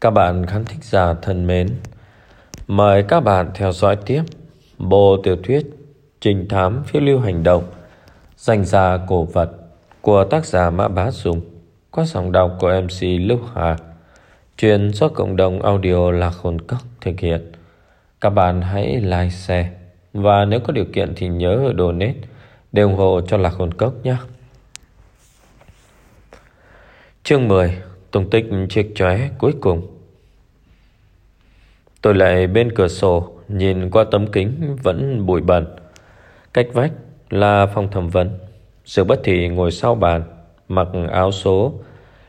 Các bạn khán thính giả thân mến, mời các bạn theo dõi tiếp bộ tiểu thuyết Trình thám phiêu lưu hành động Danh gia cổ vật của tác giả Mã Bá Dung qua giọng đọc của MC Lưu Hà truyền do cộng đồng audio Lạc Hồn Cốc thực hiện. Các bạn hãy like, share và nếu có điều kiện thì nhớ donate để ủng hộ cho Lạc Hồn Cốc nhé. Chương 10 Tung tích chiếc chóe cuối cùng Tôi lại bên cửa sổ, Nhìn qua tấm kính vẫn bụi bẩn Cách vách là phòng thẩm vấn. Sự bất thị ngồi sau bàn, Mặc áo số,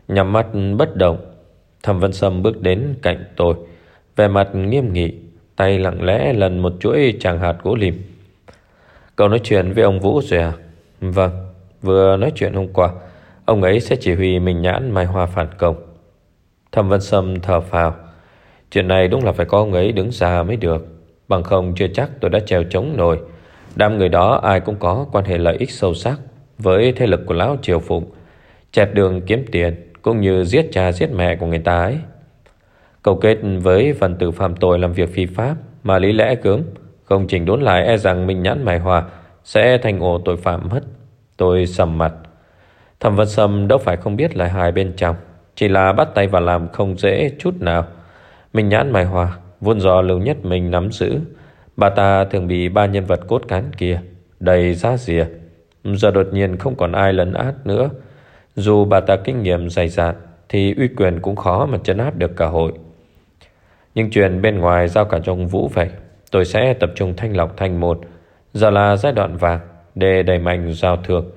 Nhắm mắt bất động. Thẩm vấn sâm bước đến cạnh tôi Về mặt nghiêm nghị, Tay lặng lẽ lần một chuỗi tràng hạt gỗ lim Cậu nói chuyện với ông Vũ rồi à? Vâng Vừa nói chuyện hôm qua, Ông ấy sẽ chỉ huy mình nhãn mai hoa phản công. Thẩm văn Sâm thở phào. Chuyện này đúng là phải có ông ấy đứng ra mới được. Bằng không chưa chắc tôi đã trèo chống nổi. Đám người đó ai cũng có quan hệ lợi ích sâu sắc Với thế lực của Lão Triều Phụng, Chẹt đường kiếm tiền, Cũng như giết cha giết mẹ của người ta ấy. Cầu kết với phần tử phạm tội làm việc phi pháp Mà lý lẽ cớm, Không chỉnh đốn lại e rằng mình nhãn mài hòa Sẽ thành ổ tội phạm mất. Tôi sầm mặt. Thẩm Vân Sâm đâu phải không biết lại hài bên trong Chỉ là bắt tay vào làm không dễ chút nào. Mình nhãn mài hòa Vốn do lưu nhất mình nắm giữ. Bà ta thường bị ba nhân vật cốt cán kia Đầy ra rìa. Giờ đột nhiên không còn ai lấn át nữa. Dù bà ta kinh nghiệm dày dạn, Thì uy quyền cũng khó mà chấn áp được cả hội. Nhưng chuyện bên ngoài giao cả trong vũ vậy, Tôi sẽ tập trung thanh lọc thành một. Giờ là giai đoạn vàng Để đẩy mạnh giao thương.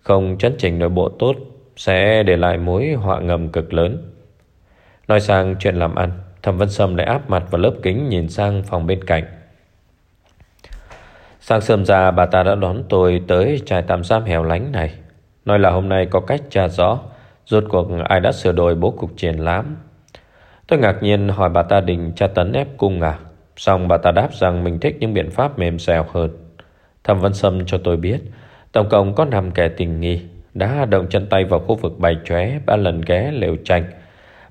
Không chấn chỉnh nội bộ tốt, Sẽ để lại mối họa ngầm cực lớn. Nói sang chuyện làm ăn Thẩm Vân Sâm lại áp mặt vào lớp kính Nhìn sang phòng bên cạnh. Sáng sớm ra, bà ta đã đón tôi Tới trại tạm giam hẻo lánh này. Nói là hôm nay có cách tra rõ, Rốt cuộc ai đã sửa đổi bố cục triển lãm. Tôi ngạc nhiên hỏi bà ta định tra tấn ép cung à? Xong bà ta đáp rằng mình thích những biện pháp mềm dẻo hơn. Thẩm Vân Sâm cho tôi biết, Tổng cộng có 5 kẻ tình nghi, đã động chân tay vào khu vực bày chóe, ba lần ghé lều tranh.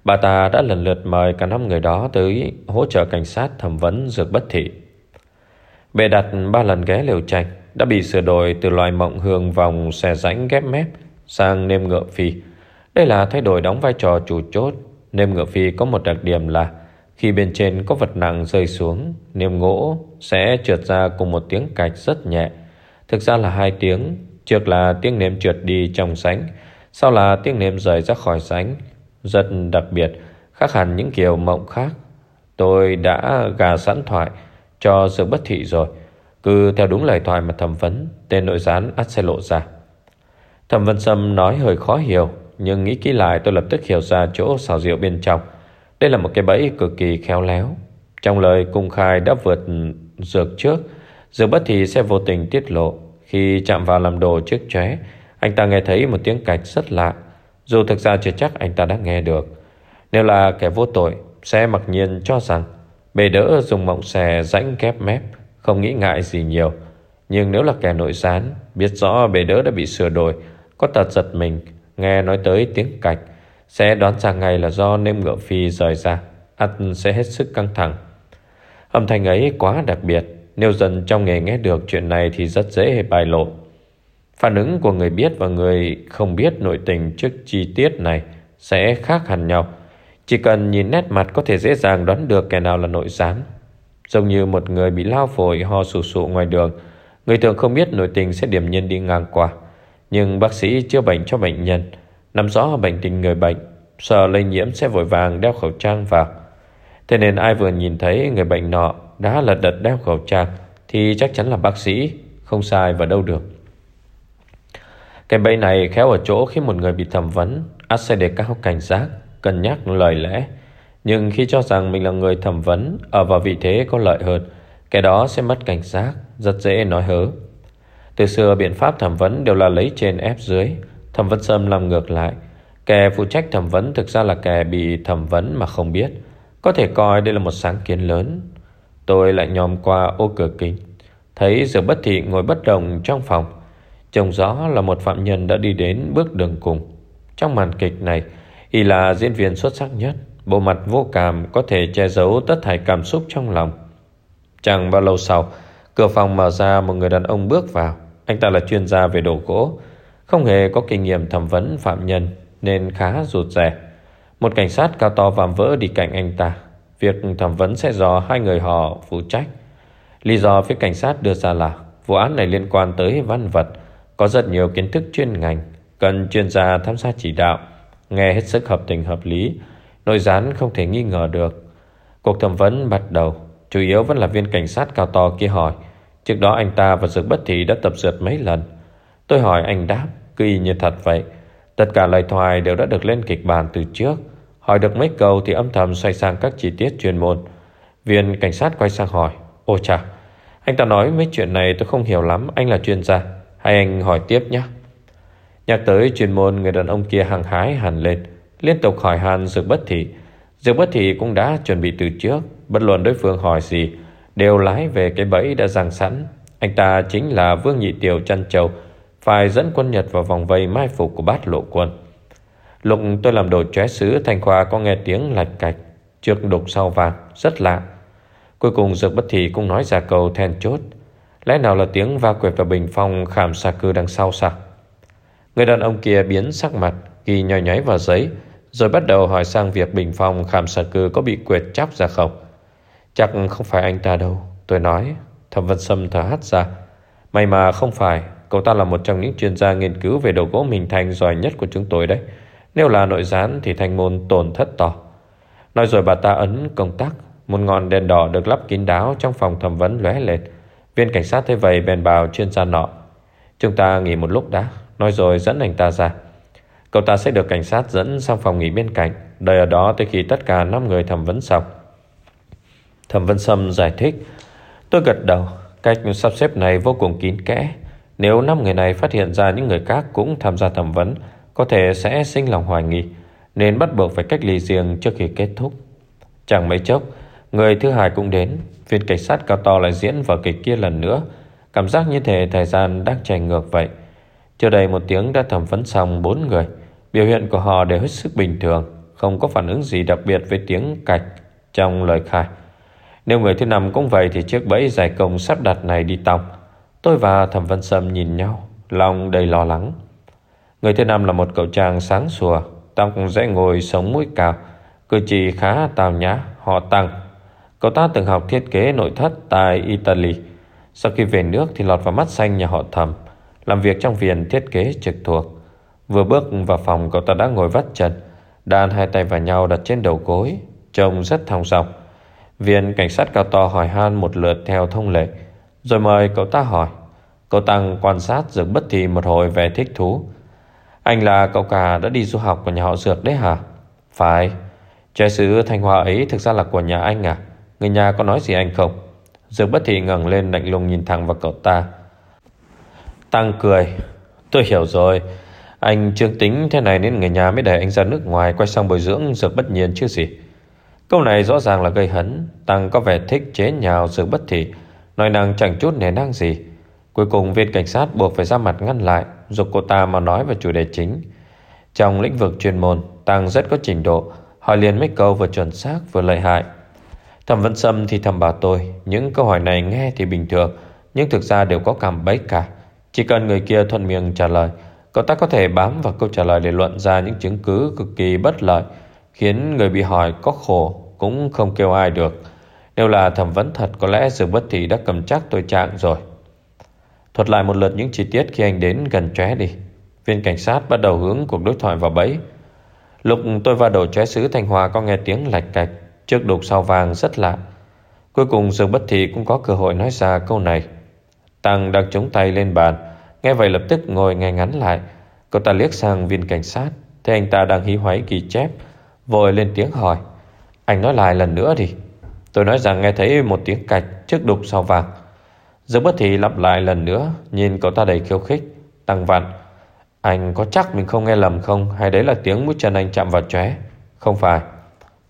Bà ta đã lần lượt mời cả năm người đó tới hỗ trợ cảnh sát thẩm vấn dược bất thị. Bề đặt ba lần ghé lều tranh đã bị sửa đổi từ loài mộng hương vòng xe rãnh ghép mép sang nêm ngựa phi. Đây là thay đổi đóng vai trò chủ chốt. Nêm ngựa phi có một đặc điểm là khi bên trên có vật nặng rơi xuống, nêm gỗ sẽ trượt ra cùng một tiếng cạch rất nhẹ. Thực ra là hai tiếng Trước là tiếng nêm trượt đi trong sánh Sau là tiếng nêm rời ra khỏi sánh rất đặc biệt, Khác hẳn những kiểu mộng khác. Tôi đã gà sẵn thoại Cho sự bất thị rồi. Cứ theo đúng lời thoại mà thẩm vấn, Tên nội gián ắt sẽ lộ ra. Thẩm Vân Sâm nói hơi khó hiểu, Nhưng nghĩ kỹ lại tôi lập tức hiểu ra chỗ xào rượu bên trong. Đây là một cái bẫy cực kỳ khéo léo. Trong lời cung khai đã vượt dược trước Dược bất thì sẽ vô tình tiết lộ. Khi chạm vào làm đồ trước chóe, Anh ta nghe thấy một tiếng cạch rất lạ. Dù thực ra chưa chắc anh ta đã nghe được. Nếu là kẻ vô tội, Sẽ mặc nhiên cho rằng Bề đỡ dùng mộng xè rãnh kép mép, Không nghĩ ngại gì nhiều. Nhưng nếu là kẻ nội gián, Biết rõ bề đỡ đã bị sửa đổi, Có tật giật mình, Nghe nói tới tiếng cạch, Sẽ đoán rằng ngay là do nêm ngựa phi rời ra Ăn sẽ hết sức căng thẳng. Âm thanh ấy quá đặc biệt, nếu dần trong nghề nghe được chuyện này thì rất dễ bài lộ. Phản ứng của người biết và người không biết nội tình trước chi tiết này sẽ khác hẳn nhau. Chỉ cần nhìn nét mặt có thể dễ dàng đoán được kẻ nào là nội gián. Giống như một người bị lao phổi ho sù sụ ngoài đường, người thường không biết nội tình sẽ điểm nhiên đi ngang qua. Nhưng bác sĩ chữa bệnh cho bệnh nhân, nắm rõ bệnh tình người bệnh, sợ lây nhiễm sẽ vội vàng đeo khẩu trang vào. Thế nên ai vừa nhìn thấy người bệnh nọ đã lật đật đeo khẩu trang thì chắc chắn là bác sĩ, không sai vào đâu được. Cái bẫy này khéo ở chỗ khi một người bị thẩm vấn, ắt sẽ đề cao cảnh giác, cân nhắc lời lẽ. Nhưng khi cho rằng mình là người thẩm vấn, ở vào vị thế có lợi hơn, cái đó sẽ mất cảnh giác, rất dễ nói hớ. Từ xưa biện pháp thẩm vấn đều là lấy trên ép dưới, thẩm vấn sâm làm ngược lại. Kẻ phụ trách thẩm vấn thực ra là kẻ bị thẩm vấn mà không biết. Có thể coi đây là một sáng kiến lớn Tôi lại nhòm qua ô cửa kính Thấy giờ bất thị ngồi bất động trong phòng Trông rõ là một phạm nhân đã đi đến bước đường cùng. Trong màn kịch này, Y là diễn viên xuất sắc nhất. Bộ mặt vô cảm có thể che giấu tất thảy cảm xúc trong lòng. Chẳng bao lâu sau, Cửa phòng mở ra, một người đàn ông bước vào. Anh ta là chuyên gia về đồ gỗ. Không hề có kinh nghiệm thẩm vấn phạm nhân, Nên khá rụt rè. Một cảnh sát cao to vạm vỡ đi cạnh anh ta. Việc thẩm vấn sẽ do hai người họ phụ trách. Lý do phía cảnh sát đưa ra là Vụ án này liên quan tới văn vật. Có rất nhiều kiến thức chuyên ngành, Cần chuyên gia tham gia chỉ đạo, Nghe hết sức hợp tình hợp lý, Nội gián không thể nghi ngờ được. Cuộc thẩm vấn bắt đầu, Chủ yếu vẫn là viên cảnh sát cao to kia hỏi, Trước đó anh ta và Dược Bất Thị đã tập dượt mấy lần? Tôi hỏi, anh đáp, Cứ y như thật vậy, Tất cả lời thoại đều đã được lên kịch bản từ trước, Hỏi được mấy câu thì âm thầm xoay sang các chi tiết chuyên môn. Viên cảnh sát quay sang hỏi, Ôi chà, Anh ta nói mấy chuyện này tôi không hiểu lắm, Anh là chuyên gia. Hay anh hỏi tiếp nhé. Nhắc tới chuyên môn, người đàn ông kia hàng hái hẳn lên, Liên tục hỏi han Dược Bất Thị. Dược Bất Thị cũng đã chuẩn bị từ trước, Bất luận đối phương hỏi gì, Đều lái về cái bẫy đã giằng sẵn. Anh ta chính là Vương Nhị Tiểu Trăn Châu Phải dẫn quân Nhật vào vòng vây mai phục của bát lộ quân. Lúc tôi làm đồ chóe sứ Thanh Khoa có nghe tiếng lạch cạch, Trước đục sau vàng Rất lạ. Cuối cùng Dược Bất Thị cũng nói ra câu then chốt. Lẽ nào là tiếng va quẹt vào bình phong Khảm xà cư đằng sau sao? Người đàn ông kia biến sắc mặt, Ghi nhòi nháy vào giấy, Rồi bắt đầu hỏi sang việc bình phong Khảm xà cư có bị quẹt chóc ra không. Chắc không phải anh ta đâu, Tôi nói, Thẩm Vân Sâm thở hắt ra. May mà không phải, Cậu ta là một trong những chuyên gia nghiên cứu về đồ gỗ mình Thành giỏi nhất của chúng tôi đấy. Nếu là nội gián thì thành môn tổn thất to. Nói rồi bà ta ấn công tắc Một ngọn đèn đỏ được lắp kín đáo Trong phòng thẩm vấn lóe lên. Viên cảnh sát thấy vậy bèn bảo chuyên gia nọ, Chúng ta nghỉ một lúc đã, Nói rồi dẫn anh ta ra. Cậu ta sẽ được cảnh sát dẫn sang phòng nghỉ bên cạnh, Đợi ở đó tới khi tất cả 5 người thẩm vấn xong. Thẩm vấn Sâm giải thích, Tôi gật đầu, Cách sắp xếp này vô cùng kín kẽ. Nếu năm người này phát hiện ra những người khác cũng tham gia thẩm vấn, Có thể sẽ sinh lòng hoài nghi, Nên bắt buộc phải cách ly riêng trước khi kết thúc. Chẳng mấy chốc Người thứ hai cũng đến Viên cảnh sát cao to lại diễn vở kịch kia lần nữa Cảm giác như thể thời gian đang chạy ngược vậy Chưa đầy một tiếng đã thẩm vấn xong bốn người Biểu hiện của họ đều hết sức bình thường Không có phản ứng gì đặc biệt với tiếng cạch Trong lời khai nếu người thứ năm cũng vậy thì chiếc bẫy giải công sắp đặt này đi tòng. Tôi và Thẩm vấn Sâm nhìn nhau, lòng đầy lo lắng. Người thứ năm là một cậu chàng sáng sủa, tóc dễ ngồi sống mũi cao, cử chỉ khá tào nhã, họ tăng. Cậu ta từng học thiết kế nội thất tại Italy. Sau khi về nước thì lọt vào mắt xanh nhà họ Thẩm, làm việc trong viện thiết kế trực thuộc. Vừa bước vào phòng cậu ta đã ngồi vắt chân, đan hai tay vào nhau đặt trên đầu gối, trông rất thong dong. Viên cảnh sát cao to hỏi han một lượt theo thông lệ Rồi mời cậu ta hỏi Cậu Tăng quan sát Dược bất thì một hồi về thích thú Anh là cậu cả đã đi du học của nhà họ Dược đấy hả? Phải Trái sứ Thanh Hoa ấy thực ra là của nhà anh à? Người nhà có nói gì anh không? Dược bất thì ngẩng lên lạnh lùng nhìn thẳng vào cậu ta. Tăng cười. Tôi hiểu rồi. Anh trương tính thế này nên người nhà mới để anh ra nước ngoài Quay sang bồi dưỡng Dược bất nhiên chứ gì. Câu này rõ ràng là gây hấn. Tăng có vẻ thích chế nhào Dược bất thị. Nói năng chẳng chút nề năng gì. Cuối cùng viên cảnh sát buộc phải ra mặt ngăn lại Dục cô ta mà nói về chủ đề chính. Trong lĩnh vực chuyên môn, Tăng rất có trình độ. Hỏi liền mấy câu vừa chuẩn xác vừa lợi hại. Thẩm Vân Sâm thì thầm bảo tôi, Những câu hỏi này nghe thì bình thường, Nhưng thực ra đều có cảm bấy cả. Chỉ cần người kia thuận miệng trả lời, Cậu ta có thể bám vào câu trả lời để luận ra những chứng cứ cực kỳ bất lợi, Khiến người bị hỏi có khổ Cũng không kêu ai được. Nếu là thẩm vấn thật, Có lẽ sự Bất Thị đã cầm chắc tôi trạng rồi. Thuật lại một lượt những chi tiết Khi anh đến gần tróe đi. Viên cảnh sát bắt đầu hướng cuộc đối thoại vào bẫy. Lúc tôi vào đầu tróe sứ Thanh Hòa Có nghe tiếng lạch cạch Trước đục sau vàng rất lạ. Cuối cùng Dương Bất Thị cũng có cơ hội nói ra câu này. Tăng đang chống tay lên bàn. Nghe vậy lập tức ngồi ngay ngắn lại. Cậu ta liếc sang viên cảnh sát. Thấy anh ta đang hí hoáy ghi chép. Vội lên tiếng hỏi. Anh nói lại lần nữa đi. Tôi nói rằng nghe thấy một tiếng cạch trước đục sau vàng. Dương bất thị lặp lại lần nữa. Nhìn cậu ta đầy khiêu khích. Tăng vặn. Anh có chắc mình không nghe lầm không? Hay đấy là tiếng mũi chân anh chạm vào chóe? Không phải.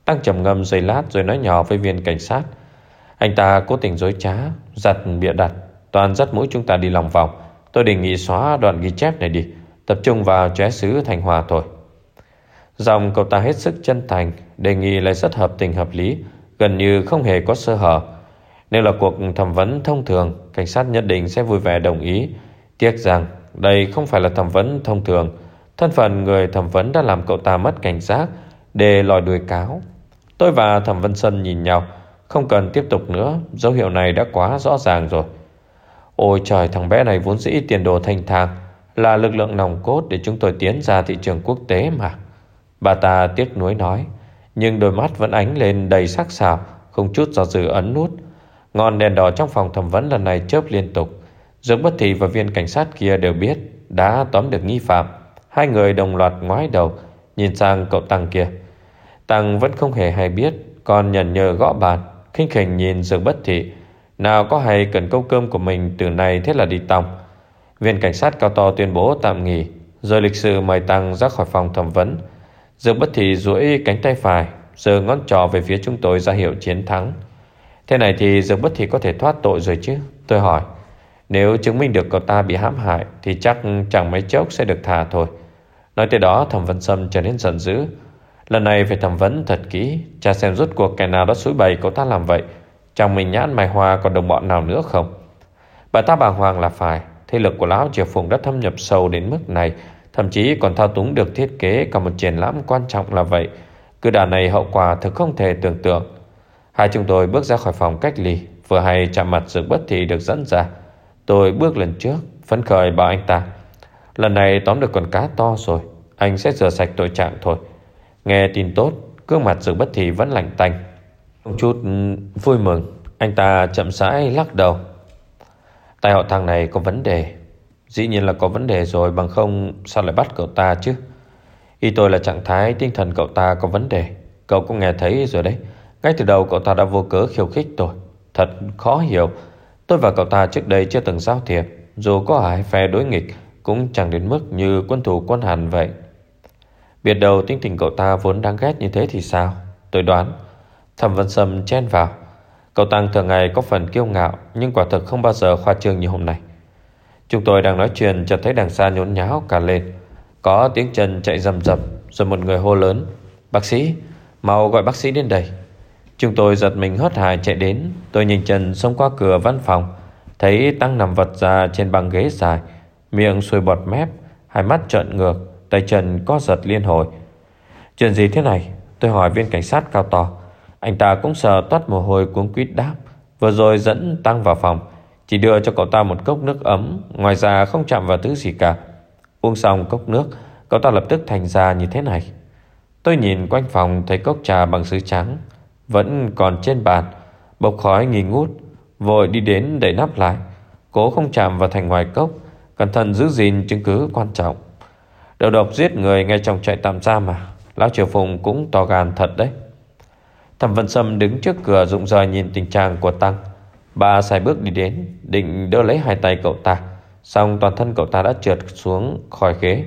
Tăng trầm ngâm giây lát rồi nói nhỏ với viên cảnh sát. Anh ta cố tình dối trá, Giặt bịa đặt, Toàn dắt mũi chúng ta đi lòng vòng. Tôi đề nghị xóa đoạn ghi chép này đi, Tập trung vào chóe sứ Thành Hòa thôi. Dòng cậu ta hết sức chân thành, Đề nghị lại rất hợp tình hợp lý, Gần như không hề có sơ hở. Nếu là cuộc thẩm vấn thông thường, Cảnh sát nhất định sẽ vui vẻ đồng ý. Tiếc rằng, đây không phải là thẩm vấn thông thường. Thân phận người thẩm vấn đã làm cậu ta mất cảnh giác, Để lòi đuôi cáo. Tôi và thẩm Vân sân nhìn nhau, Không cần tiếp tục nữa, Dấu hiệu này đã quá rõ ràng rồi. Ôi trời, thằng bé này vốn dĩ tiền đồ thanh thang Là lực lượng nòng cốt để chúng tôi tiến ra thị trường quốc tế mà. Bà ta tiếc nuối nói, Nhưng đôi mắt vẫn ánh lên đầy sắc sảo, Không chút do dự ấn nút. Ngọn đèn đỏ trong phòng thẩm vấn lần này chớp liên tục. Dương Bất Thị và viên cảnh sát kia đều biết, Đã tóm được nghi phạm. Hai người đồng loạt ngoái đầu, Nhìn sang cậu Tăng kia. Tăng vẫn không hề hay biết, Còn nhận nhờ gõ bàn khinh khỉnh nhìn Dương Bất Thị. Nào có hay cần câu cơm của mình Từ nay thế là đi tòng. Viên cảnh sát cao to tuyên bố tạm nghỉ, Rồi lịch sự mời Tăng ra khỏi phòng thẩm vấn. Dương Bất Thị duỗi cánh tay phải Giờ ngón trỏ về phía chúng tôi ra hiệu chiến thắng. Thế này thì Dương Bất Thị có thể thoát tội rồi chứ? Tôi hỏi. Nếu chứng minh được cậu ta bị hãm hại, Thì chắc chẳng mấy chốc sẽ được thả thôi. Nói tới đó, thẩm vấn sâm trở nên giận dữ. Lần này phải thẩm vấn thật kỹ Cha xem rốt cuộc kẻ nào đã xúi bày cậu ta làm vậy. Trong mình nhãn mày hoa còn đồng bọn nào nữa không? Bà ta bàng hoàng là phải, Thế lực của Lão Triều Phùng đã thâm nhập sâu đến mức này, Thậm chí còn thao túng được thiết kế Cả một triển lãm quan trọng là vậy. Cứ đà này hậu quả thực không thể tưởng tượng. Hai chúng tôi bước ra khỏi phòng cách ly, Vừa hay chạm mặt sự bất thị được dẫn ra. Tôi bước lần trước, Phấn khởi bảo anh ta, Lần này tóm được con cá to rồi, Anh sẽ rửa sạch tội trạng thôi. Nghe tin tốt, Gương mặt sự bất thị vẫn lạnh tanh. Một chút ừ, vui mừng. Anh ta chậm rãi lắc đầu. Tài họ thằng này có vấn đề. Dĩ nhiên là có vấn đề rồi, Bằng không sao lại bắt cậu ta chứ? Ý tôi là trạng thái, tinh thần cậu ta có vấn đề. Cậu cũng nghe thấy rồi đấy. Ngay từ đầu cậu ta đã vô cớ khiêu khích tôi. Thật khó hiểu. Tôi và cậu ta trước đây chưa từng giao thiệp. Dù có hai phe đối nghịch, Cũng chẳng đến mức như quân thủ quân hàn vậy. Biết đầu tinh tình cậu ta vốn đáng ghét như thế thì sao? Tôi đoán. Thẩm Vân Sâm chen vào. Cậu Tăng thường ngày có phần kiêu ngạo, Nhưng quả thực không bao giờ khoa trương như hôm nay. Chúng tôi đang nói chuyện, Chợt thấy đằng xa nhốn nháo cả lên. Có tiếng chân chạy rầm rầm, Rồi một người hô lớn. Bác sĩ, Mau gọi bác sĩ đến đây. Chúng tôi giật mình hớt hải chạy đến. Tôi nhìn Trần xông qua cửa văn phòng. Thấy Tăng nằm vật ra trên băng ghế dài. Miệng xuôi bọt mép, Hai mắt trợn ngược. Tay chân co giật liên hồi. Chuyện gì thế này? Tôi hỏi viên cảnh sát cao to. Anh ta cũng sợ toát mồ hôi cuống quýt đáp. Vừa rồi dẫn Tăng vào phòng. Chỉ đưa cho cậu ta một cốc nước ấm. Ngoài ra không chạm vào thứ gì cả. Uống xong cốc nước, Cậu ta lập tức thành ra như thế này. Tôi nhìn quanh phòng thấy cốc trà bằng sứ trắng. Vẫn còn trên bàn. Bốc khói nghi ngút. Vội đi đến đẩy nắp lại. Cố không chạm vào thành ngoài cốc. Cẩn thận giữ gìn chứng cứ quan trọng. Đầu độc giết người ngay trong trại tạm giam mà Lão Triều Phùng cũng to gan thật đấy. Thẩm Vân Sâm đứng trước cửa rụng rời nhìn tình trạng của Tăng. Bà xài bước đi đến, Định đỡ lấy hai tay cậu ta. Xong toàn thân cậu ta đã trượt xuống khỏi ghế.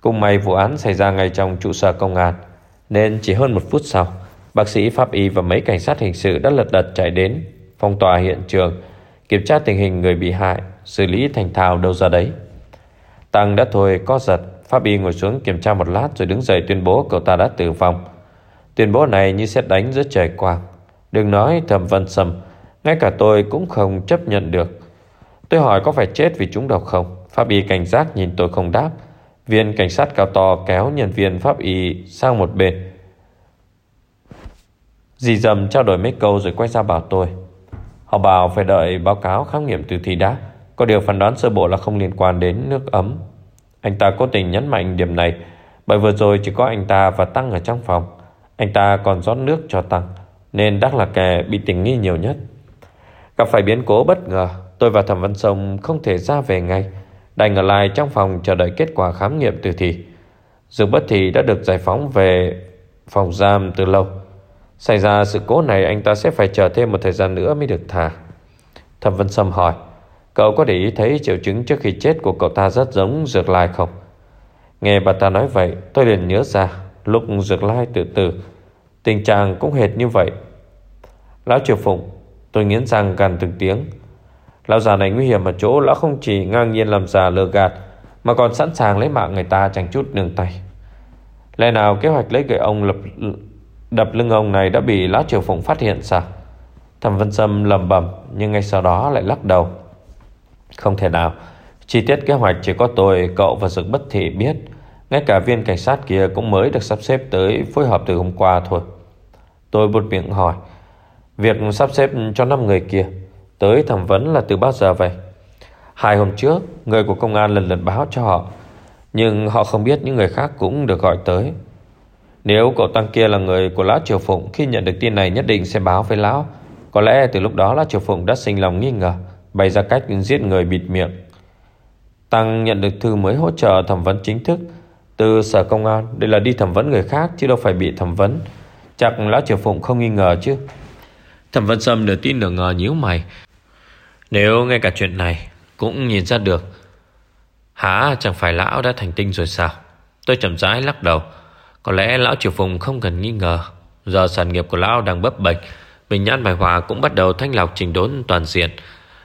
Cùng may vụ án xảy ra ngay trong trụ sở công an, Nên chỉ hơn một phút sau, Bác sĩ pháp y và mấy cảnh sát hình sự đã lật đật chạy đến Phong tỏa hiện trường, Kiểm tra tình hình người bị hại, Xử lý thành thào đâu ra đấy. Tăng đã thôi, có giật. Pháp y ngồi xuống kiểm tra một lát Rồi đứng dậy, tuyên bố cậu ta đã tử vong. Tuyên bố này như xét đánh giữa trời quang. Đừng nói thầm vân sầm Ngay cả tôi cũng không chấp nhận được. Tôi hỏi có phải chết vì chúng độc không? Pháp y cảnh giác nhìn tôi không đáp. Viên cảnh sát cao to kéo nhân viên pháp y sang một bên. Dì dầm trao đổi mấy câu rồi quay ra bảo tôi. Họ bảo phải đợi báo cáo khám nghiệm tử thi đã. Có điều phán đoán sơ bộ là không liên quan đến nước ấm. Anh ta cố tình nhấn mạnh điểm này, Bởi vừa rồi chỉ có anh ta và Tăng ở trong phòng. Anh ta còn rót nước cho Tăng, Nên đắc là kẻ bị tình nghi nhiều nhất. Gặp phải biến cố bất ngờ, Tôi và Thẩm Văn Sông không thể ra về ngay, Đành ở lại trong phòng chờ đợi kết quả khám nghiệm tử thi. Dương Bất Thị đã được giải phóng về phòng giam từ lâu. Xảy ra sự cố này anh ta sẽ phải chờ thêm một thời gian nữa mới được thả. Thẩm văn Sâm hỏi Cậu có để ý thấy triệu chứng trước khi chết của cậu ta rất giống Dược Lai không? Nghe bà ta nói vậy, tôi liền nhớ ra, Lúc Dược Lai tự tử, Tình trạng cũng hệt như vậy. Lão Triều Phụng, Tôi nghiến răng gần từng tiếng. Lão già này nguy hiểm ở chỗ Lão không chỉ ngang nhiên làm già lừa gạt, Mà còn sẵn sàng lấy mạng người ta chẳng chút nương tay. Lẽ nào kế hoạch lấy gậy ông lập, đập lưng ông này đã bị Lão Triều Phụng phát hiện sao? Thẩm Vân Sâm lầm bầm Nhưng ngay sau đó lại lắc đầu. Không thể nào. Chi tiết kế hoạch chỉ có tôi, cậu và Dực Bất Thị biết. Ngay cả viên cảnh sát kia cũng mới được sắp xếp tới phối hợp từ hôm qua thôi. Tôi buột miệng hỏi Việc sắp xếp cho 5 người kia Tới thẩm vấn là từ bao giờ vậy? Hai hôm trước Người của công an lần lần báo cho họ Nhưng họ không biết những người khác cũng được gọi tới. Nếu cậu Tăng kia là người của Lão Triều Phụng Khi nhận được tin này nhất định sẽ báo với Lão. Có lẽ từ lúc đó Lão Triều Phụng đã sinh lòng nghi ngờ. Bày ra cách giết người bịt miệng. Tăng nhận được thư mới hỗ trợ thẩm vấn chính thức. Từ sở công an, Đây là đi thẩm vấn người khác Chứ đâu phải bị thẩm vấn. Chắc Lão Triều Phụng không nghi ngờ chứ. Thẩm vấn Sâm nửa tin nửa ngờ nhíu mày. Nếu ngay cả chuyện này Cũng nhìn ra được, Hả, chẳng phải lão đã thành tinh rồi sao? Tôi chậm rãi lắc đầu. Có lẽ lão Triều phụng không cần nghi ngờ. Giờ sản nghiệp của lão đang bấp bệch mình nhãn bài hòa cũng bắt đầu thanh lọc trình đốn toàn diện.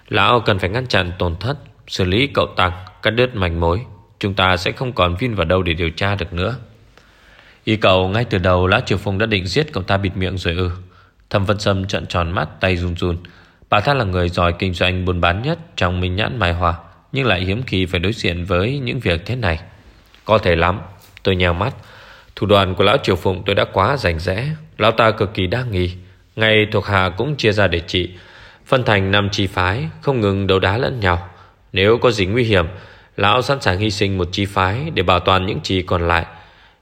Lão cần phải ngăn chặn tổn thất, Xử lý cậu tăng Cắt đứt mảnh mối. Chúng ta sẽ không còn viên vào đâu để điều tra được nữa. Ý cậu ngay từ đầu Lão Triều Phùng đã định giết cậu ta bịt miệng rồi ư. Thẩm Vân Sâm trận tròn mắt, tay run run. Bà ta là người giỏi kinh doanh buôn bán nhất Trong minh nhãn mài hòa Nhưng lại hiếm khi phải đối diện với những việc thế này. Có thể lắm, Tôi nhào mắt. Thủ đoàn của Lão Triều Phụng tôi đã quá rành rẽ. Lão ta cực kỳ đa nghi. Ngay thuộc hạ cũng chia ra để trị. Phân thành năm chi phái, Không ngừng đấu đá lẫn nhau. Nếu có gì nguy hiểm, Lão sẵn sàng hy sinh một chi phái Để bảo toàn những chi còn lại.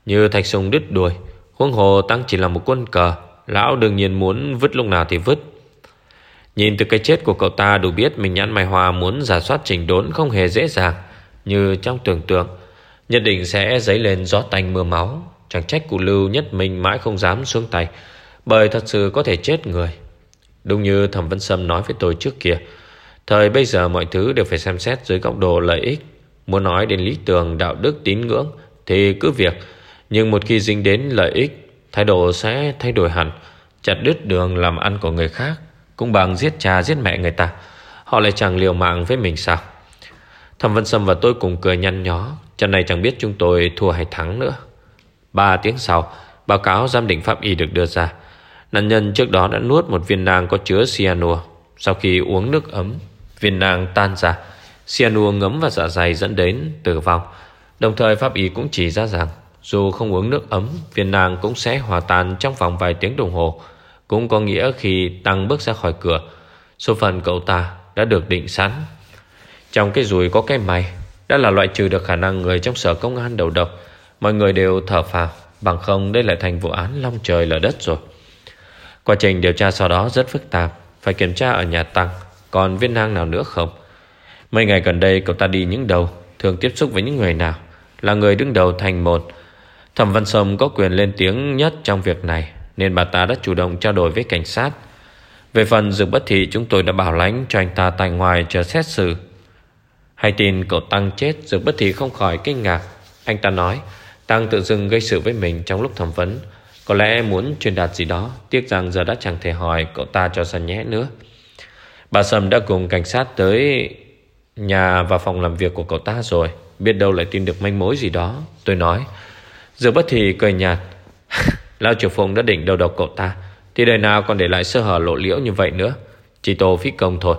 Như thạch sùng đứt đuôi Huống hồ tăng chỉ là một quân cờ, Lão đương nhiên muốn vứt lúc nào thì vứt. Nhìn từ cái chết của cậu ta đủ biết Mình nhãn Mai Hoa muốn giả soát chỉnh đốn không hề dễ dàng, Như trong tưởng tượng. Nhất định sẽ dấy lên gió tanh mưa máu, Chẳng trách cụ lưu nhất mình mãi không dám xuống tay, Bởi thật sự có thể chết người. Đúng như Thẩm Vân Sâm nói với tôi trước kia, Thời bây giờ mọi thứ đều phải xem xét dưới góc độ lợi ích. Muốn nói đến lý tưởng, đạo đức, tín ngưỡng Thì cứ việc, Nhưng một khi dính đến lợi ích, Thái độ sẽ thay đổi hẳn. Chặt đứt đường làm ăn của người khác Cũng bằng giết cha, giết mẹ người ta. Họ lại chẳng liều mạng với mình sao? Thẩm Vân Sâm và tôi cùng cười nhăn nhó. Trận này chẳng biết chúng tôi thua hay thắng nữa. Ba tiếng sau, Báo cáo giám định pháp y được đưa ra. Nạn nhân trước đó đã nuốt một viên nang có chứa cyanua Sau khi uống nước ấm, Viên nang tan ra. Cyanua ngấm vào dạ dày dẫn đến tử vong. Đồng thời, pháp y cũng chỉ ra rằng, dù không uống nước ấm, Viên nang cũng sẽ hòa tan trong vòng vài tiếng đồng hồ. Cũng có nghĩa khi Tăng bước ra khỏi cửa, Số phận cậu ta đã được định sẵn. Trong cái rùi có cái mày Đã là loại trừ được khả năng người trong sở công an đầu độc. Mọi người đều thở phào, Bằng không đây lại thành vụ án long trời lở đất rồi. Quá trình điều tra sau đó rất phức tạp, Phải kiểm tra ở nhà Tăng, Còn viên nang nào nữa không? Mấy ngày gần đây cậu ta đi những đầu Thường tiếp xúc với những người nào, Là người đứng đầu thành một. Thẩm Văn Sông có quyền lên tiếng nhất trong việc này, Nên bà ta đã chủ động trao đổi với cảnh sát. Về phần dược bất thị, Chúng tôi đã bảo lãnh cho anh ta tại ngoài chờ xét xử. Hay tin cậu Tăng chết, Dược bất thị không khỏi kinh ngạc. Anh ta nói, Tăng tự dưng gây sự với mình trong lúc thẩm vấn. Có lẽ muốn truyền đạt gì đó, Tiếc rằng giờ đã chẳng thể hỏi cậu ta cho sân nhẽ nữa. Bà Sâm đã cùng cảnh sát tới nhà và phòng làm việc của cậu ta rồi. Biết đâu lại tìm được manh mối gì đó, Tôi nói. Giờ bất thì cười nhạt. Lão Triều Phùng đã định đầu độc cậu ta. Thì đời nào còn để lại sơ hở lộ liễu như vậy nữa? Chỉ tổ phí công thôi.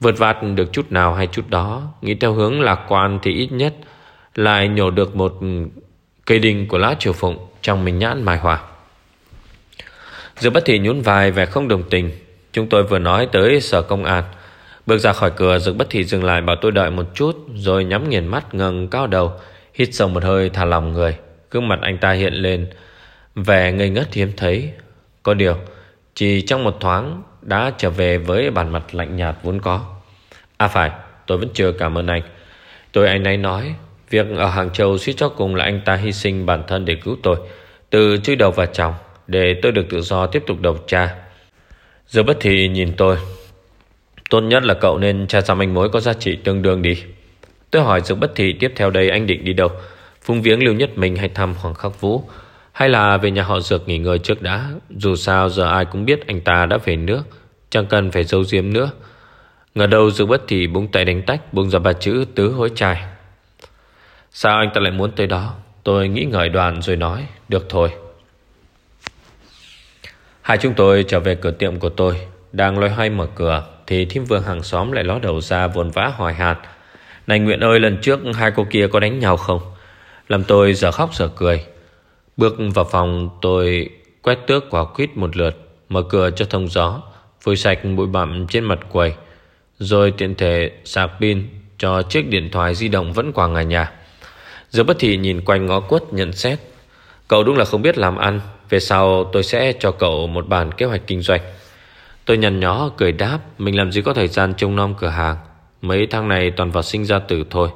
Vượt vạt được chút nào hay chút đó, Nghĩ theo hướng lạc quan thì ít nhất Lại nhổ được một cây đinh của Lão Triều Phụng. Trong mình nhãn mai hòa Giữa bất thị nhún vai vẻ không đồng tình, Chúng tôi vừa nói tới sở công an, Bước ra khỏi cửa Dược bất thị dừng lại bảo tôi đợi một chút, Rồi nhắm nghiền mắt ngẩng cao đầu, Hít sâu một hơi thả lòng người. Gương mặt anh ta hiện lên, Vẻ ngây ngất hiếm thấy. Có điều, Chỉ trong một thoáng Đã trở về với bản mặt lạnh nhạt vốn có. À phải, tôi vẫn chưa cảm ơn anh. Tôi anh ấy nói Việc ở Hàng Châu suýt cho cùng là anh ta hy sinh bản thân để cứu tôi. Từ chui đầu vào chồng, Để tôi được tự do tiếp tục đầu tra. Giờ bất thì nhìn tôi. Tốt nhất là cậu nên tra ra manh mối có giá trị tương đương đi. Tôi hỏi Dương Bất Thị tiếp theo đây anh định đi đâu? Phung viếng Lưu Nhất Minh hay thăm Hoàng Khắc Vũ? Hay là về nhà họ Dược nghỉ ngơi trước đã? Dù sao giờ ai cũng biết anh ta đã về nước, Chẳng cần phải giấu giếm nữa. Ngờ đâu Dương Bất Thị búng tay đánh tách Bung ra ba chữ tứ hối trai. Sao anh ta lại muốn tới đó? Tôi nghĩ ngợi đoàn rồi nói, Được thôi. Hai chúng tôi trở về cửa tiệm của tôi. Đang loay hoay mở cửa Thì thím vương hàng xóm lại ló đầu ra vồn vã hỏi hạt, Này Nguyện ơi, lần trước hai cô kia có đánh nhau không? Làm tôi giờ khóc giờ cười. Bước vào phòng, tôi quét tước quả quýt một lượt, Mở cửa cho thông gió Phủi sạch bụi bặm trên mặt quầy, Rồi tiện thể sạc pin Cho chiếc điện thoại di động vẫn quàng ở nhà. Giờ bất thị nhìn quanh ngó quất nhận xét. Cậu đúng là không biết làm ăn, Về sau tôi sẽ cho cậu một bản kế hoạch kinh doanh. Tôi nhằn nhó, cười đáp, Mình làm gì có thời gian trông nom cửa hàng. Mấy tháng này toàn vào sinh ra tử thôi.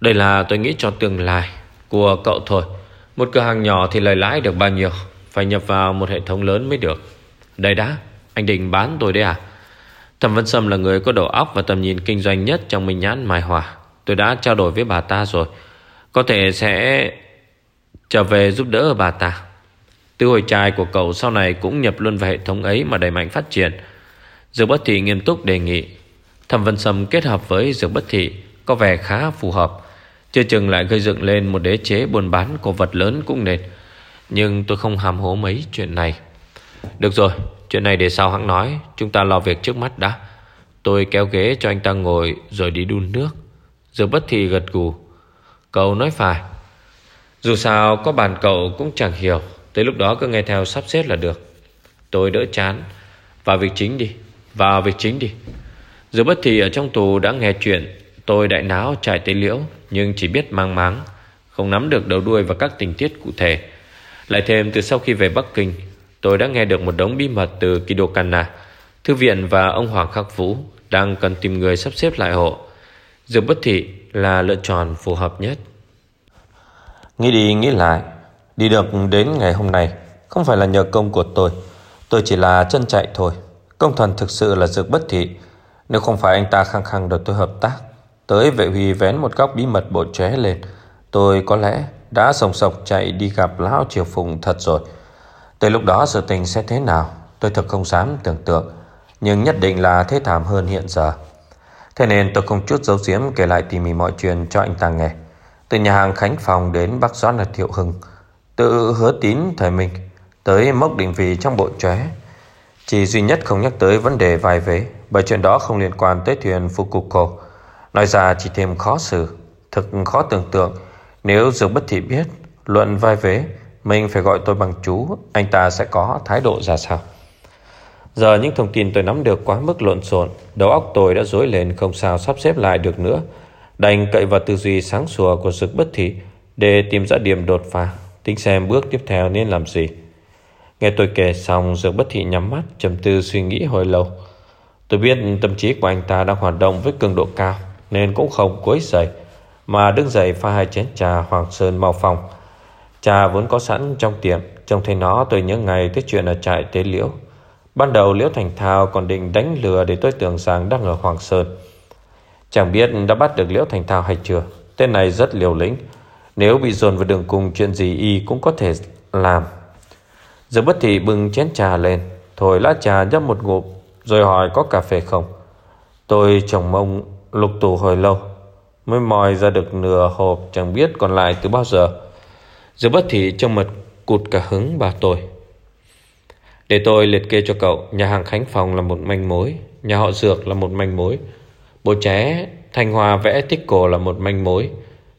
Đây là tôi nghĩ cho tương lai Của cậu thôi. Một cửa hàng nhỏ thì lời lãi được bao nhiêu? Phải nhập vào một hệ thống lớn mới được. Đây đã, Anh định bán tôi đấy à? Thẩm Văn Sâm là người có đầu óc và tầm nhìn kinh doanh nhất trong Minh Nhãn Mai Hòa. Tôi đã trao đổi với bà ta rồi. Có thể sẽ trở về giúp đỡ bà ta. Tư hồi trai của cậu sau này cũng nhập luôn vào hệ thống ấy mà đẩy mạnh phát triển. Dược bất thị nghiêm túc đề nghị. Thẩm Vân Sâm kết hợp với dược bất thị Có vẻ khá phù hợp. Chưa chừng lại gây dựng lên một đế chế buôn bán cổ vật lớn cũng nên. Nhưng tôi không hàm hố mấy chuyện này. Được rồi, Chuyện này để sau hãng nói. Chúng ta lo việc trước mắt đã. Tôi kéo ghế cho anh ta ngồi rồi đi đun nước rồi bất thì gật gù. Cậu nói phải. Dù sao, có bàn cậu cũng chẳng hiểu. Tới lúc đó cứ nghe theo sắp xếp là được. Tôi đỡ chán. Vào việc chính đi. Vào việc chính đi. Dược bất thì ở trong tù đã nghe chuyện. Tôi đại náo trải tế liễu, Nhưng chỉ biết mang máng. Không nắm được đầu đuôi và các tình tiết cụ thể. Lại thêm từ sau khi về Bắc Kinh, Tôi đã nghe được một đống bí mật từ Kido Kanna. Thư viện và ông Hoàng Khắc Vũ Đang cần tìm người sắp xếp lại hộ. Dược bất thị là lựa chọn phù hợp nhất. Nghĩ đi nghĩ lại, Đi được đến ngày hôm nay, Không phải là nhờ công của tôi. Tôi chỉ là chân chạy thôi. Công thần thực sự là dược bất thị. Nếu không phải anh ta khăng khăng đòi tôi hợp tác, Tới vệ huy vén một góc bí mật bộ chế lên, Tôi có lẽ đã sồng sọc chạy đi gặp lão triều phùng thật rồi. Tới lúc đó sự tình sẽ thế nào, Tôi thật không dám tưởng tượng, Nhưng nhất định là thế thảm hơn hiện giờ. Thế nên tôi không chút giấu giếm kể lại tỉ mỉ mọi chuyện cho anh ta nghe. Từ nhà hàng Khánh Phòng đến Bắc Doãn là Thiệu Hưng. Tự hứa tín thời mình tới mốc định vị trong bộ chóe. Chỉ duy nhất không nhắc tới vấn đề vai vế bởi chuyện đó không liên quan tới thuyền Fukuko. Nói ra chỉ thêm khó xử, thực khó tưởng tượng. Nếu Dương Bất Thị biết luận vai vế, mình phải gọi tôi bằng chú, anh ta sẽ có thái độ ra sao? Giờ những thông tin tôi nắm được quá mức lộn xộn, đầu óc tôi đã rối lên không sao sắp xếp lại được nữa. Đành cậy vào tư duy sáng sủa của sự bất thị để tìm ra điểm đột phá, tính xem bước tiếp theo nên làm gì. Nghe tôi kể xong, Dược Bất Thị nhắm mắt, trầm tư suy nghĩ hồi lâu. Tôi biết tâm trí của anh ta đang hoạt động với cường độ cao, nên cũng không cối dậy, mà đứng dậy pha hai chén trà Hoàng Sơn mau phòng. Trà vốn có sẵn trong tiệm, trông thấy nó tôi nhớ ngày tới chuyện ở trại Tế Liễu. Ban đầu Liễu Thành Thao còn định đánh lừa để tôi tưởng rằng đang ở Hoàng Sơn. Chẳng biết đã bắt được Liễu Thành Thao hay chưa. Tên này rất liều lĩnh. Nếu bị dồn vào đường cùng, chuyện gì y cũng có thể làm. Giờ bất thị bưng chén trà lên. Thổi lá trà nhấp một ngụm. Rồi hỏi có cà phê không. Tôi trồng mông lục tủ hồi lâu. Mới mòi ra được nửa hộp, chẳng biết còn lại từ bao giờ. Giờ bất thị trong mật cụt cả hứng bà tôi. Để tôi liệt kê cho cậu, Nhà hàng Khánh Phòng là một manh mối, Nhà họ Dược là một manh mối Bộ ché Thanh Hòa vẽ tích cổ là một manh mối,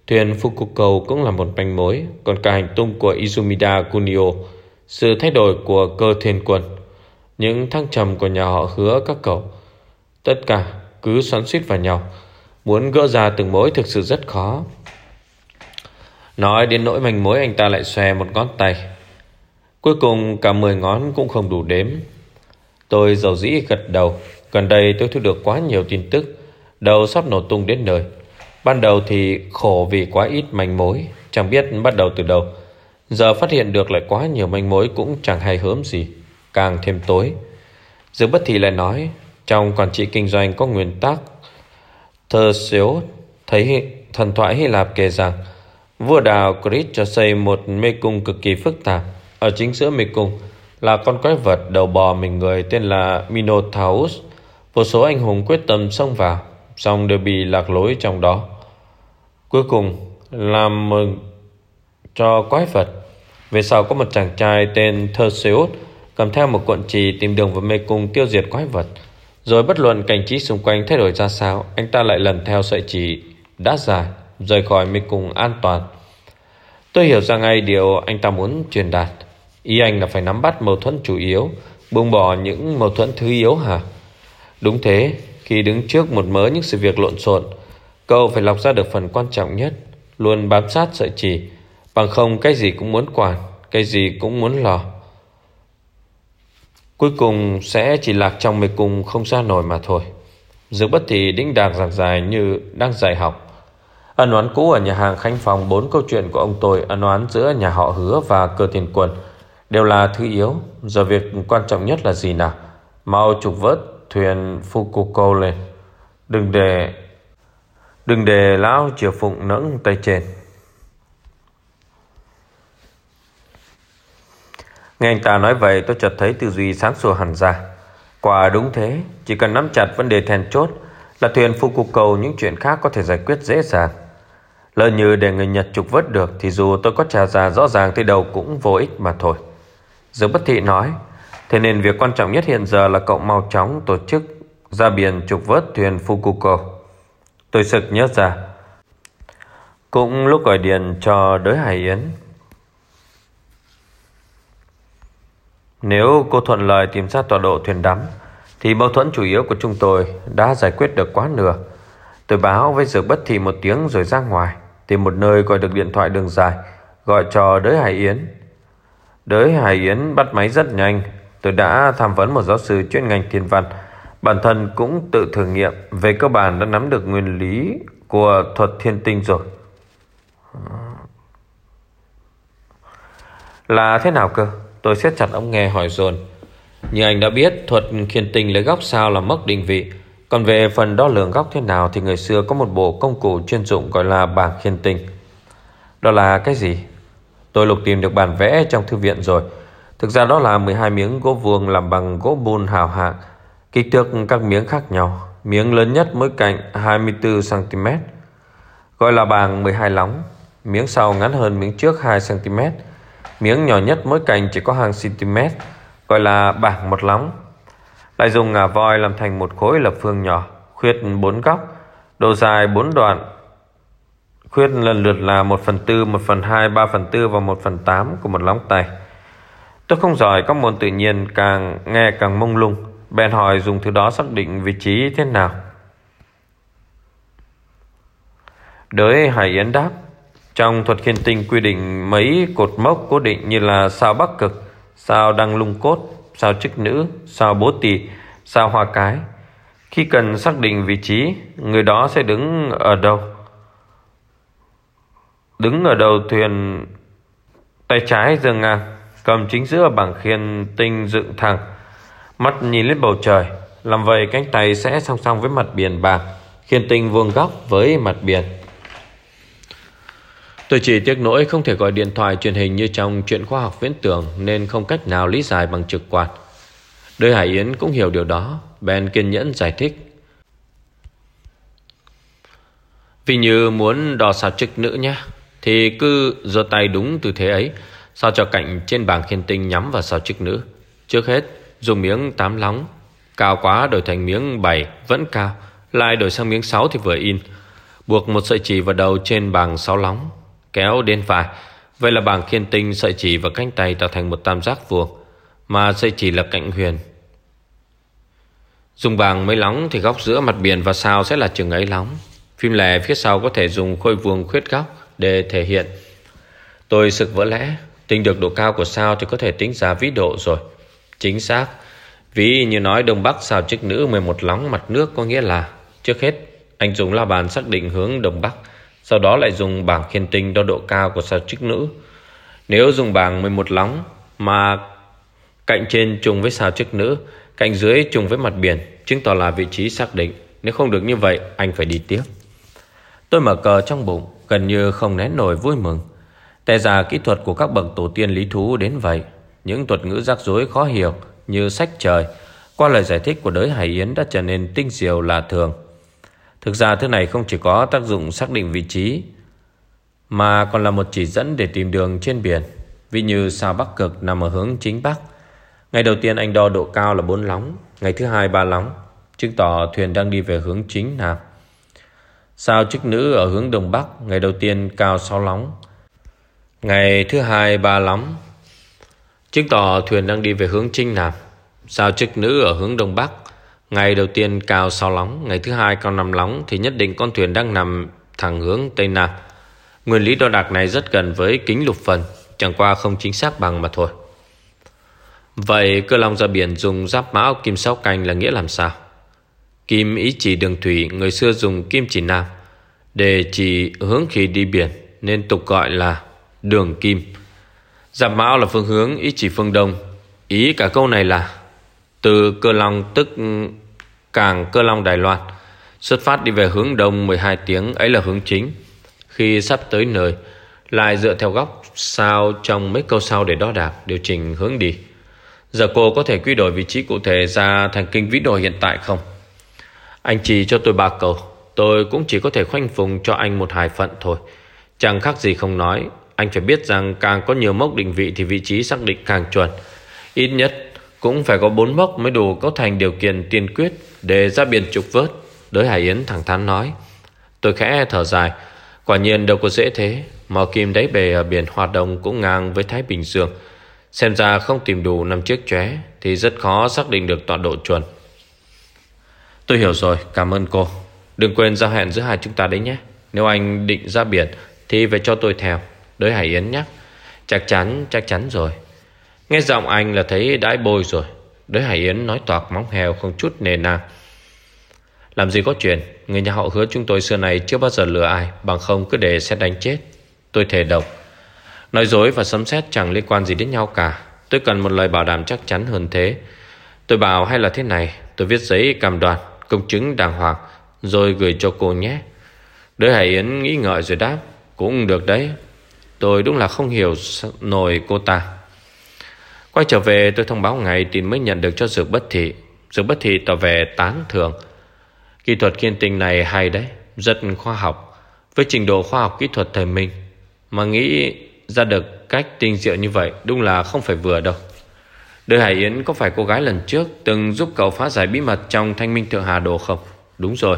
Thuyền Fukuko cũng là một manh mối, Còn cả hành tung của Izumida Kunio, Sự thay đổi của cơ thiên quân, Những thăng trầm của nhà họ hứa các cậu. Tất cả cứ xoắn suýt vào nhau, Muốn gỡ ra từng mối thực sự rất khó. Nói đến nỗi manh mối, anh ta lại xòe một ngón tay. Cuối cùng cả 10 ngón cũng không đủ đếm. Tôi giàu dĩ gật đầu. Gần đây tôi thu được quá nhiều tin tức. Đầu sắp nổ tung đến nơi. Ban đầu thì khổ vì quá ít manh mối. Chẳng biết bắt đầu từ đâu. Giờ phát hiện được lại quá nhiều manh mối Cũng chẳng hay hớm gì. Càng thêm tối. Dương bất thị lại nói, Trong quản trị kinh doanh có nguyên tắc. Thơ xếu Thấy thần thoại Hy Lạp kể rằng, Vua đào Crit cho xây một mê cung cực kỳ phức tạp ở chính giữa mê cung là con quái vật đầu bò mình người tên là Minotaurus. Một số anh hùng quyết tâm xông vào, song đều bị lạc lối trong đó. Cuối cùng, Làm mừng cho quái vật Về sau có một chàng trai tên Theseus Cầm theo một cuộn trì tìm đường vào mê cung tiêu diệt quái vật Rồi bất luận cảnh trí xung quanh thay đổi ra sao Anh ta lại lần theo sợi chỉ đã dài Rời khỏi mê cung an toàn Tôi hiểu ra ngay điều anh ta muốn truyền đạt Ý anh là phải nắm bắt mâu thuẫn chủ yếu, Buông bỏ những mâu thuẫn thứ yếu hả? Đúng thế, Khi đứng trước một mớ những sự việc lộn xộn, Cậu phải lọc ra được phần quan trọng nhất, Luôn bám sát sợi chỉ, Bằng không cái gì cũng muốn quản, Cái gì cũng muốn lò Cuối cùng sẽ chỉ lạc trong mê cung không ra nổi mà thôi. Dược bất thì đĩnh đạc giảng dài như đang dạy học. Ân oán cũ ở nhà hàng Khánh Phòng Bốn câu chuyện của ông tôi ân oán giữa nhà họ hứa và cơ tiền quần. Đều là thứ yếu. Giờ việc quan trọng nhất là gì nào? Mau trục vớt thuyền Fukuko lên. Đừng để Đừng để lão triều phụng nẫng tay trên. Nghe anh ta nói vậy, tôi chợt thấy tư duy sáng sủa hẳn ra. Quả đúng thế, Chỉ cần nắm chặt vấn đề then chốt Là thuyền Fukuko những chuyện khác có thể giải quyết dễ dàng. Lỡ như để người Nhật trục vớt được Thì dù tôi có trả ra rõ ràng tới đầu cũng vô ích mà thôi. Dương Bất Thị nói Thế nên việc quan trọng nhất hiện giờ là cậu mau chóng tổ chức ra biển trục vớt thuyền Fukuko. Tôi sực nhớ ra. Cũng lúc gọi điện cho đới Hải Yến. Nếu cô thuận lời tìm ra tọa độ thuyền đắm, thì mâu thuẫn chủ yếu của chúng tôi đã giải quyết được quá nửa. Tôi báo với Dược Bất Thị một tiếng rồi ra ngoài, tìm một nơi gọi được điện thoại đường dài, gọi cho đới Hải Yến. Đới Hải Yến bắt máy rất nhanh, Tôi đã tham vấn một giáo sư chuyên ngành thiên văn Bản thân cũng tự thử nghiệm Về cơ bản đã nắm được nguyên lý Của thuật thiên tinh rồi. Là thế nào cơ? Tôi xét chặt ông nghe hỏi dồn. Như anh đã biết Thuật khiên tinh lấy góc sao là mất định vị. Còn về phần đo lường góc thế nào Thì người xưa có một bộ công cụ chuyên dụng Gọi là bảng khiên tinh. Đó là cái gì? Tôi lục tìm được bản vẽ trong thư viện rồi Thực ra đó là 12 miếng gỗ vuông làm bằng gỗ bùn hào hạng. Kích thước các miếng khác nhau. Miếng lớn nhất mỗi cạnh 24cm. Gọi là bảng 12 lóng. Miếng sau ngắn hơn miếng trước 2cm. Miếng nhỏ nhất mỗi cạnh chỉ có hàng cm. Gọi là bảng một lóng. Lại dùng ngà voi làm thành một khối lập phương nhỏ. Khuyết 4 góc. Độ dài 4 đoạn. Khuyết lần lượt là 1 phần 4, 1 phần 2, 3 phần 4 và 1 phần 8 của một lóng tay. Tôi không giỏi các môn tự nhiên càng nghe càng mông lung. Bèn hỏi dùng thứ đó xác định vị trí thế nào. Đới Hải Yến đáp. Trong thuật khiên tinh quy định mấy cột mốc cố định như là sao bắc cực, sao đăng lung cốt, sao chức nữ, sao bố tỳ, sao hoa cái. Khi cần xác định vị trí, người đó sẽ đứng ở đâu? Đứng ở đầu thuyền tay trái dâng ngang cầm chính giữa bảng khiên tinh dựng thẳng, mắt nhìn lên bầu trời. Làm vậy cánh tay sẽ song song với mặt biển bạc, khiên tinh vuông góc với mặt biển. Tôi chỉ tiếc nỗi không thể gọi điện thoại truyền hình như trong chuyện khoa học viễn tưởng nên không cách nào lý giải bằng trực quan. Đôi Hải Yến cũng hiểu điều đó, Ben kiên nhẫn giải thích. Vì như muốn đò xào trực nữ nhé, thì cứ giơ tay đúng tư thế ấy, Sao cho cạnh trên bảng khiên tinh nhắm vào sao chức nữ. Trước hết dùng miếng 8 lóng Cao quá đổi thành miếng 7 Vẫn cao Lại đổi sang miếng 6 thì vừa in. Buộc một sợi chỉ vào đầu trên bảng 6 lóng Kéo đến vài. Vậy là bảng khiên tinh sợi chỉ và cánh tay tạo thành một tam giác vuông Mà sợi chỉ là cạnh huyền. Dùng bảng mấy lóng thì góc giữa mặt biển và sao sẽ là chừng ấy lóng. Phim lẻ phía sau có thể dùng khôi vuông khuyết góc để thể hiện Tôi sực vỡ lẽ Tính được độ cao của sao thì có thể tính ra vĩ độ rồi. Chính xác. Ví như nói Đông Bắc sao chức nữ 11 lóng mặt nước có nghĩa là, Trước hết, anh dùng la bàn xác định hướng Đông Bắc, Sau đó lại dùng bảng khiên tinh đo độ cao của sao chức nữ Nếu dùng bảng 11 lóng Mà cạnh trên trùng với sao chức nữ, Cạnh dưới trùng với mặt biển, Chứng tỏ là vị trí xác định Nếu không được như vậy, anh phải đi tiếp Tôi mở cờ trong bụng Gần như không nén nổi vui mừng. Tệ giả kỹ thuật của các bậc tổ tiên lý thú đến vậy, Những thuật ngữ rắc rối khó hiểu Như sách trời, Qua lời giải thích của đới Hải Yến đã trở nên tinh diệu là thường. Thực ra thứ này không chỉ có tác dụng xác định vị trí, Mà còn là một chỉ dẫn để tìm đường trên biển, Ví như sao Bắc Cực nằm ở hướng chính Bắc. Ngày đầu tiên anh đo độ cao là 4 lóng, Ngày thứ hai 3 lóng, Chứng tỏ thuyền đang đi về hướng chính Nam. Sao chức nữ ở hướng Đông Bắc, Ngày đầu tiên cao 6 lóng. Ngày thứ hai 3 lóng. Chứng tỏ thuyền đang đi về hướng trinh Nam. Sao chức nữ ở hướng Đông Bắc, Ngày đầu tiên cao 6 lóng, Ngày thứ hai cao 5 lóng Thì nhất định con thuyền đang nằm thẳng hướng Tây Nam. Nguyên lý đo đạc này rất gần với kính lục phần, Chẳng qua không chính xác bằng mà thôi. Vậy cơ long ra biển dùng giáp mão kim sáu canh là nghĩa làm sao? Kim ý chỉ đường thủy, Người xưa dùng kim chỉ nam. Để chỉ hướng khi đi biển, Nên tục gọi là đường kim. Giáp mão là phương hướng, Ý chỉ phương đông. Ý cả câu này là Từ cơ long, tức cảng cơ long Đài Loan, Xuất phát đi về hướng đông 12 tiếng, Ấy là hướng chính. Khi sắp tới nơi, Lại dựa theo góc sao trong mấy câu sau để đo đạc, Điều chỉnh hướng đi. Giờ cô có thể quy đổi vị trí cụ thể ra thành kinh vĩ đồ hiện tại không? Anh chỉ cho tôi ba câu. Tôi cũng chỉ có thể khoanh vùng cho anh một hài phận thôi. Chẳng khác gì không nói, Anh phải biết rằng càng có nhiều mốc định vị Thì vị trí xác định càng chuẩn. Ít nhất cũng phải có bốn mốc Mới đủ cấu thành điều kiện tiên quyết Để ra biển trục vớt, Đới Hải Yến thẳng thắn nói. Tôi khẽ thở dài. Quả nhiên đâu có dễ thế, Mò kim đáy bề ở biển hoạt động cũng ngang với Thái Bình Dương. Xem ra không tìm đủ năm chiếc chóe Thì rất khó xác định được tọa độ chuẩn. Tôi hiểu rồi, Cảm ơn cô. Đừng quên giao hẹn giữa hai chúng ta đấy nhé. Nếu anh định ra biển Thì về cho tôi theo. Đới Hải Yến nhé. Chắc chắn chắc chắn rồi. Nghe giọng anh là thấy đãi bôi rồi. Đới Hải Yến nói toạc móng heo không chút nề nang Làm gì có chuyện, Người nhà họ hứa chúng tôi xưa này chưa bao giờ lừa ai, Bằng không cứ để xét đánh chết. Tôi thề độc. Nói dối và sấm xét chẳng liên quan gì đến nhau cả. Tôi cần một lời bảo đảm chắc chắn hơn thế. Tôi bảo hay là thế này, Tôi viết giấy cam đoan. Công chứng đàng hoàng, Rồi gửi cho cô nhé. Đới Hải Yến nghĩ ngợi rồi đáp, Cũng được đấy, Tôi đúng là không hiểu nổi cô ta. Quay trở về, tôi thông báo ngày tin mới nhận được cho Dược Bất Thị. Dược Bất Thị tỏ vẻ tán thường Kỹ thuật kiên tình này hay đấy, Rất khoa học, Với trình độ khoa học kỹ thuật thời mình, Mà nghĩ ra được cách tinh diệu như vậy Đúng là không phải vừa đâu. Đời Hải Yến có phải cô gái lần trước Từng giúp cậu phá giải bí mật Trong thanh minh thượng hà đồ không? Đúng rồi.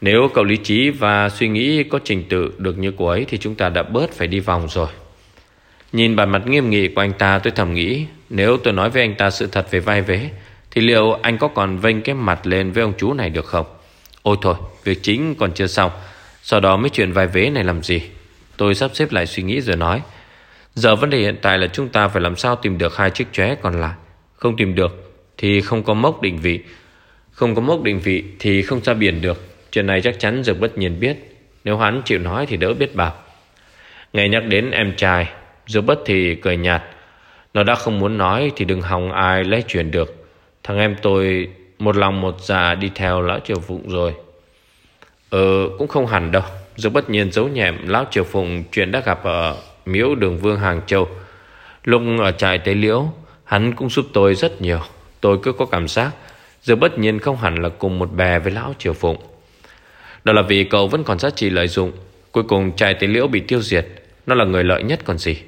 Nếu cậu lý trí và suy nghĩ có trình tự được như cô ấy Thì chúng ta đã bớt phải đi vòng rồi. Nhìn bản mặt nghiêm nghị của anh ta, tôi thầm nghĩ, Nếu tôi nói với anh ta sự thật về vai vế, Thì liệu anh có còn vênh cái mặt lên với ông chú này được không? Ôi thôi, Việc chính còn chưa xong. Sau đó mới chuyện vai vế này làm gì? Tôi sắp xếp lại suy nghĩ rồi nói. Giờ vấn đề hiện tại là chúng ta phải làm sao tìm được hai chiếc chóe còn lại. Không tìm được Thì không có mốc định vị. Không có mốc định vị thì không ra biển được. Chuyện này chắc chắn Dược bất nhiên biết. Nếu hắn chịu nói thì đỡ biết bảo Nghe nhắc đến em trai, Dược bất thì cười nhạt. Nó đã không muốn nói thì đừng hòng ai lấy chuyện được. Thằng em tôi Một lòng một dạ đi theo lão triều phụng rồi. Ờ cũng không hẳn đâu. Dược bất nhiên giấu nhẹm Lão triều phụng chuyện đã gặp ở miếu đường vương Hàng Châu. Lúc ở trại tế Liễu, Hắn cũng giúp tôi rất nhiều. Tôi cứ có cảm giác, Giờ bất nhiên không hẳn là cùng một bè với lão triều phụng. Đó là vì cậu vẫn còn giá trị lợi dụng. Cuối cùng trại tế Liễu bị tiêu diệt. Nó là người lợi nhất còn gì.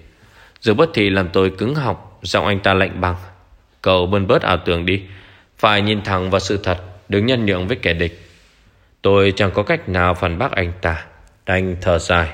Giờ bất thì làm tôi cứng học Giọng anh ta lạnh băng. Cậu bơn bớt ảo tưởng đi. Phải nhìn thẳng vào sự thật, Đừng nhân nhượng với kẻ địch. Tôi chẳng có cách nào phản bác anh ta. Đành thở dài.